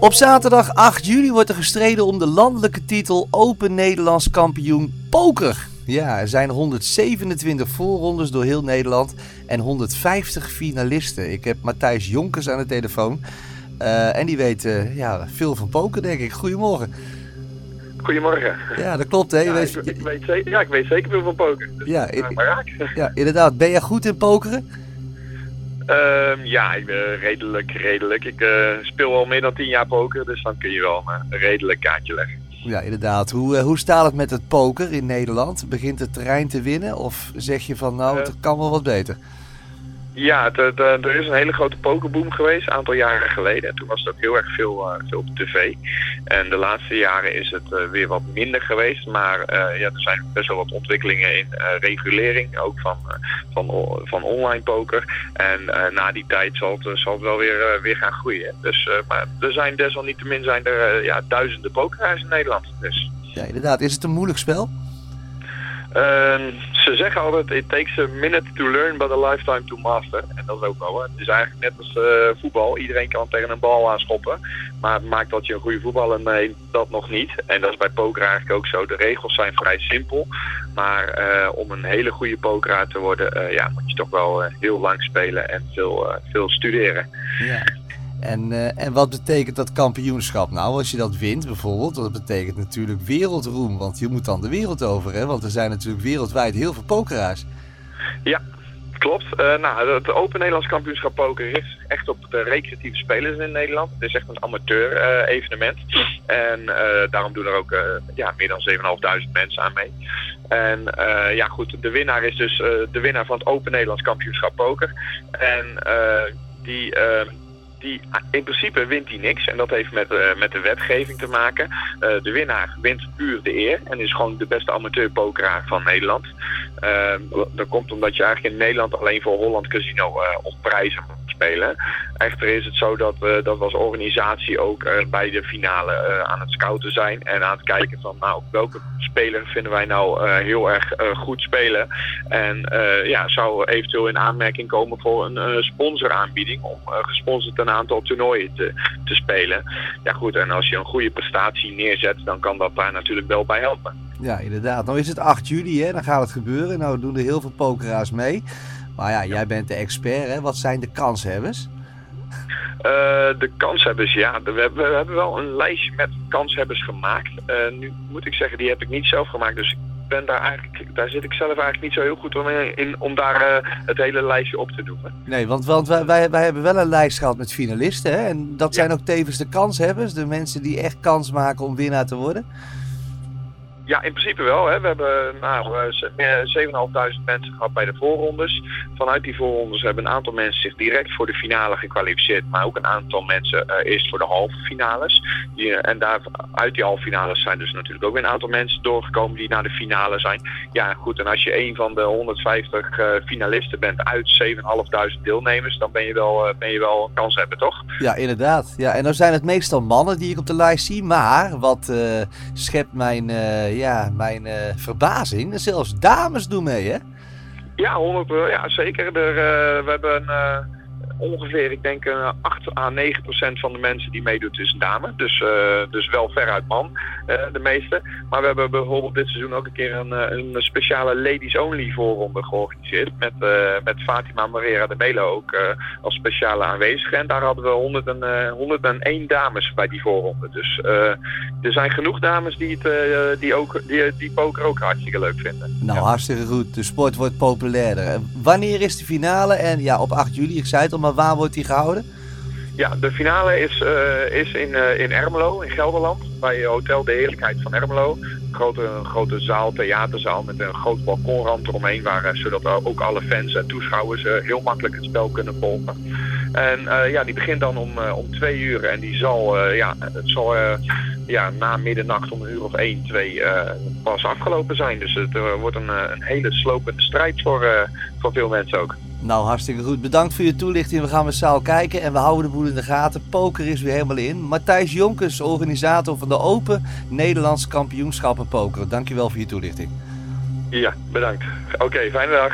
Op zaterdag 8 juli wordt er gestreden om de landelijke titel Open Nederlands Kampioen Poker. Ja, er zijn 127 voorrondes door heel Nederland en 150 finalisten. Ik heb Matthijs Jonkers aan de telefoon. Uh, en die weet uh, ja, veel van poker, denk ik. Goedemorgen. Goedemorgen. Ja, dat klopt, hè? Ja, weet... ik, ik, weet zeker, ja, ik weet zeker veel van poker. Dus ja, in, ja, inderdaad. Ben jij goed in pokeren? Um, ja, ik ben redelijk, redelijk. Ik uh, speel al meer dan tien jaar poker, dus dan kun je wel een redelijk kaartje leggen. Ja, inderdaad. Hoe, hoe staat het met het poker in Nederland? Begint het terrein te winnen of zeg je van nou, het kan wel wat beter? Ja, er is een hele grote pokerboom geweest, een aantal jaren geleden. En toen was het ook heel erg veel, uh, veel op tv. En de laatste jaren is het uh, weer wat minder geweest. Maar uh, ja, er zijn best wel wat ontwikkelingen in regulering, ook van, van, van online poker. En na die tijd zal het, zal het wel weer, weer gaan groeien. Dus, maar er zijn desalniettemin zijn er ja, duizenden pokeraars in Nederland. Dus. Ja, inderdaad. Is het een moeilijk spel? Uh, ze zeggen altijd, it takes a minute to learn, but a lifetime to master. En dat is ook wel. Hè. Het is eigenlijk net als uh, voetbal. Iedereen kan tegen een bal aanschoppen. Maar het maakt dat je een goede voetballer nee, dat nog niet. En dat is bij poker eigenlijk ook zo. De regels zijn vrij simpel. Maar uh, om een hele goede pokeraar te worden, uh, ja, moet je toch wel heel lang spelen en veel, veel studeren. Ja. En, uh, en wat betekent dat kampioenschap nou als je dat wint bijvoorbeeld? Dat betekent natuurlijk wereldroem, want je moet dan de wereld over, hè? Want er zijn natuurlijk wereldwijd heel veel pokeraars. Ja, klopt. Uh, nou, het Open Nederlands Kampioenschap Poker richt zich echt op de recreatieve spelers in Nederland. Het is echt een amateur uh, evenement. En daarom doen er ook ja, meer dan 7.500 mensen aan mee. En ja, goed, de winnaar is dus de winnaar van het Open Nederlands Kampioenschap Poker. En die die, in principe wint hij niks. En dat heeft met, uh, met de wetgeving te maken. Uh, de winnaar wint puur de eer. En is gewoon de beste amateurpokeraar van Nederland. Uh, dat komt omdat je eigenlijk in Nederland alleen voor Holland Casino op prijzen spelen. Echter is het zo dat we, dat als organisatie ook bij de finale uh, aan het scouten zijn. En aan het kijken van nou, welke speler vinden wij nou uh, heel erg goed spelen. En ja, zou eventueel in aanmerking komen voor een sponsoraanbieding om gesponsord een aantal toernooien te, te spelen. Ja goed, en als je een goede prestatie neerzet, dan kan dat daar natuurlijk wel bij helpen. Ja, inderdaad. Nou is het 8 juli, hè? dan gaat het gebeuren. Nou doen er heel veel pokeraars mee. Maar ja, jij bent de expert, hè? Wat zijn de kanshebbers? Uh, de kanshebbers, ja. We hebben, we hebben wel een lijstje met kanshebbers gemaakt. Uh, nu moet ik zeggen, die heb ik niet zelf gemaakt. Dus ik ben daar eigenlijk, daar zit ik zelf eigenlijk niet zo heel goed in om daar uh, het hele lijstje op te doen. Nee, want, want wij, wij, wij hebben wel een lijst gehad met finalisten. Hè? En dat zijn ook tevens de kanshebbers. De mensen die echt kans maken om winnaar te worden. Ja, in principe wel. Hè. We hebben nou, 7.500 mensen gehad bij de voorrondes. Vanuit die voorrondes hebben een aantal mensen zich direct voor de finale gekwalificeerd. Maar ook een aantal mensen uh, eerst voor de halve finales. Die, uh, en daar, uit die halve finales zijn dus natuurlijk ook weer een aantal mensen doorgekomen die naar de finale zijn. Ja, goed. En als je een van de 150 uh, finalisten bent uit 7.500 deelnemers, dan ben je wel, ben je wel een kans hebben, toch? Ja, inderdaad. Ja, en dan zijn het meestal mannen die ik op de lijst zie. Maar wat schept mijn ja, mijn uh, verbazing. Zelfs dames doen mee, hè? Ja, 100, ja zeker. Er, uh, we hebben uh, ongeveer, ik denk, 8 à 9 procent van de mensen die meedoet is een dame. Dus, dus wel veruit man, de meeste. Maar we hebben bijvoorbeeld dit seizoen ook een keer een, een speciale ladies only voorronde georganiseerd. Met, met Fatima Marera de Melo ook als speciale aanwezige. En daar hadden we 100 en, 101 dames bij die voorronde. Dus er zijn genoeg dames die, het, die, ook, die, die poker ook hartstikke leuk vinden. Nou, ja. hartstikke goed. De sport wordt populairder. Wanneer is de finale? En ja, op 8 juli, ik zei het al, waar wordt die gehouden? Ja, de finale is, uh, is in, uh, in Ermelo, in Gelderland, bij Hotel de Heerlijkheid van Ermelo. Een grote, grote zaal, theaterzaal met een groot balkonrand eromheen, waar, zodat ook alle fans en toeschouwers heel makkelijk het spel kunnen volgen. En ja, die begint dan om, om twee uur en die zal, ja, het zal ja, na middernacht om een uur of 1, 2 uh, pas afgelopen zijn. Dus het wordt een, een, hele slopende strijd voor, voor veel mensen ook. Nou, hartstikke goed. Bedankt voor je toelichting. We gaan massaal kijken en we houden de boel in de gaten. Poker is weer helemaal in. Matthijs Jonkers, organisator van de Open Nederlands Kampioenschappen Poker. Dankjewel voor je toelichting. Ja, bedankt. Oké, fijne dag.